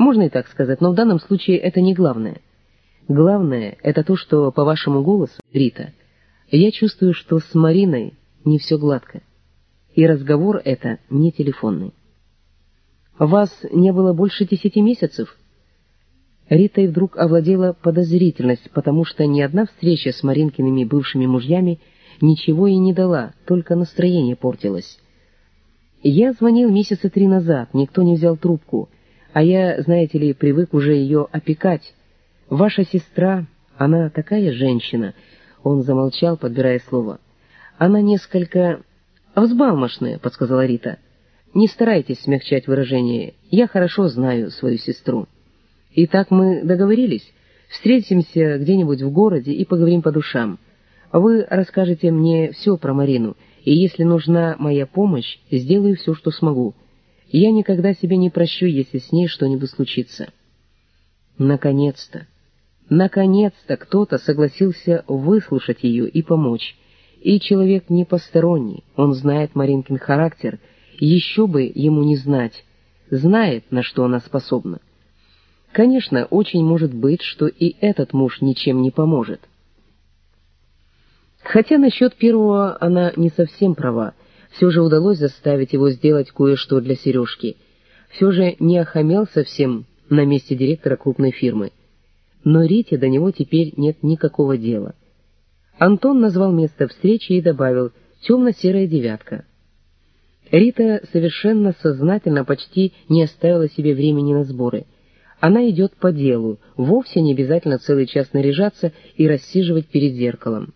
Можно и так сказать, но в данном случае это не главное. Главное — это то, что по вашему голосу, Рита, я чувствую, что с Мариной не все гладко. И разговор это не телефонный. Вас не было больше десяти месяцев? Ритой вдруг овладела подозрительность, потому что ни одна встреча с Маринкиными бывшими мужьями ничего ей не дала, только настроение портилось. Я звонил месяца три назад, никто не взял трубку, а я, знаете ли, привык уже ее опекать. Ваша сестра, она такая женщина, он замолчал, подбирая слово. Она несколько взбалмошная, подсказала Рита. Не старайтесь смягчать выражение, я хорошо знаю свою сестру. Итак, мы договорились, встретимся где-нибудь в городе и поговорим по душам. Вы расскажете мне все про Марину, и если нужна моя помощь, сделаю все, что смогу. Я никогда себе не прощу, если с ней что-нибудь случится. Наконец-то, наконец-то кто-то согласился выслушать ее и помочь. И человек не посторонний, он знает Маринкин характер, еще бы ему не знать, знает, на что она способна. Конечно, очень может быть, что и этот муж ничем не поможет. Хотя насчет первого она не совсем права, все же удалось заставить его сделать кое-что для Сережки. Все же не охамел совсем на месте директора крупной фирмы. Но Рите до него теперь нет никакого дела. Антон назвал место встречи и добавил «темно-серая девятка». Рита совершенно сознательно почти не оставила себе времени на сборы. Она идет по делу, вовсе не обязательно целый час наряжаться и рассиживать перед зеркалом.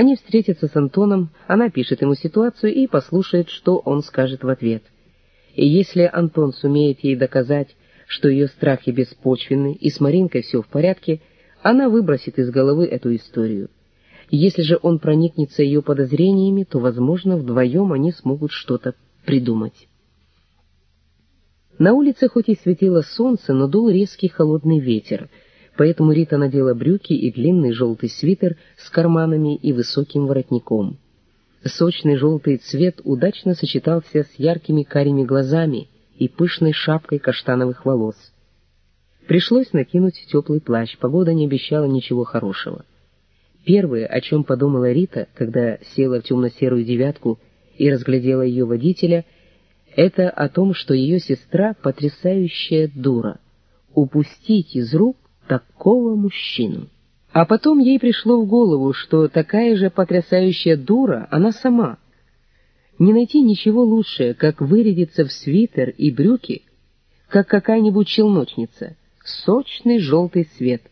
Они встретятся с Антоном, она пишет ему ситуацию и послушает, что он скажет в ответ. И если Антон сумеет ей доказать, что ее страхи беспочвенны и с Маринкой все в порядке, она выбросит из головы эту историю. Если же он проникнется ее подозрениями, то, возможно, вдвоем они смогут что-то придумать. На улице хоть и светило солнце, но дул резкий холодный ветер — поэтому Рита надела брюки и длинный желтый свитер с карманами и высоким воротником. Сочный желтый цвет удачно сочетался с яркими карими глазами и пышной шапкой каштановых волос. Пришлось накинуть теплый плащ, погода не обещала ничего хорошего. Первое, о чем подумала Рита, когда села в темно-серую девятку и разглядела ее водителя, это о том, что ее сестра — потрясающая дура. Упустить из рук такого мужчину. А потом ей пришло в голову, что такая же потрясающая дура она сама. Не найти ничего лучше, как вырядиться в свитер и брюки, как какая-нибудь челночница, сочный желтый свет.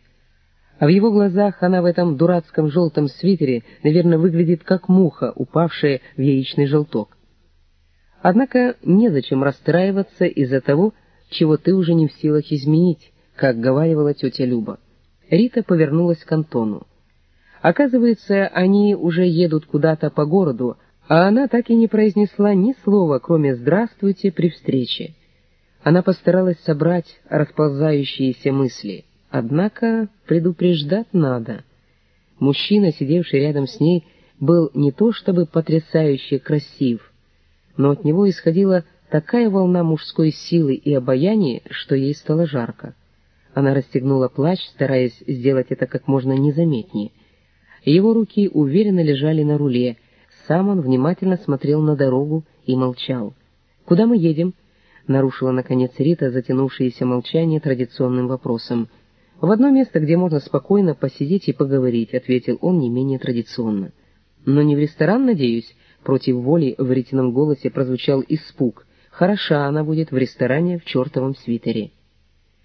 А в его глазах она в этом дурацком желтом свитере, наверное, выглядит как муха, упавшая в яичный желток. Однако незачем расстраиваться из-за того, чего ты уже не в силах изменить, как говаривала тетя Люба. Рита повернулась к Антону. Оказывается, они уже едут куда-то по городу, а она так и не произнесла ни слова, кроме «здравствуйте» при встрече. Она постаралась собрать расползающиеся мысли, однако предупреждать надо. Мужчина, сидевший рядом с ней, был не то чтобы потрясающе красив, но от него исходила такая волна мужской силы и обаяния, что ей стало жарко. Она расстегнула плащ, стараясь сделать это как можно незаметнее. Его руки уверенно лежали на руле, сам он внимательно смотрел на дорогу и молчал. «Куда мы едем?» — нарушила, наконец, Рита затянувшееся молчание традиционным вопросом. «В одно место, где можно спокойно посидеть и поговорить», — ответил он не менее традиционно. «Но не в ресторан, надеюсь?» Против воли в Ритином голосе прозвучал испуг. «Хороша она будет в ресторане в чертовом свитере».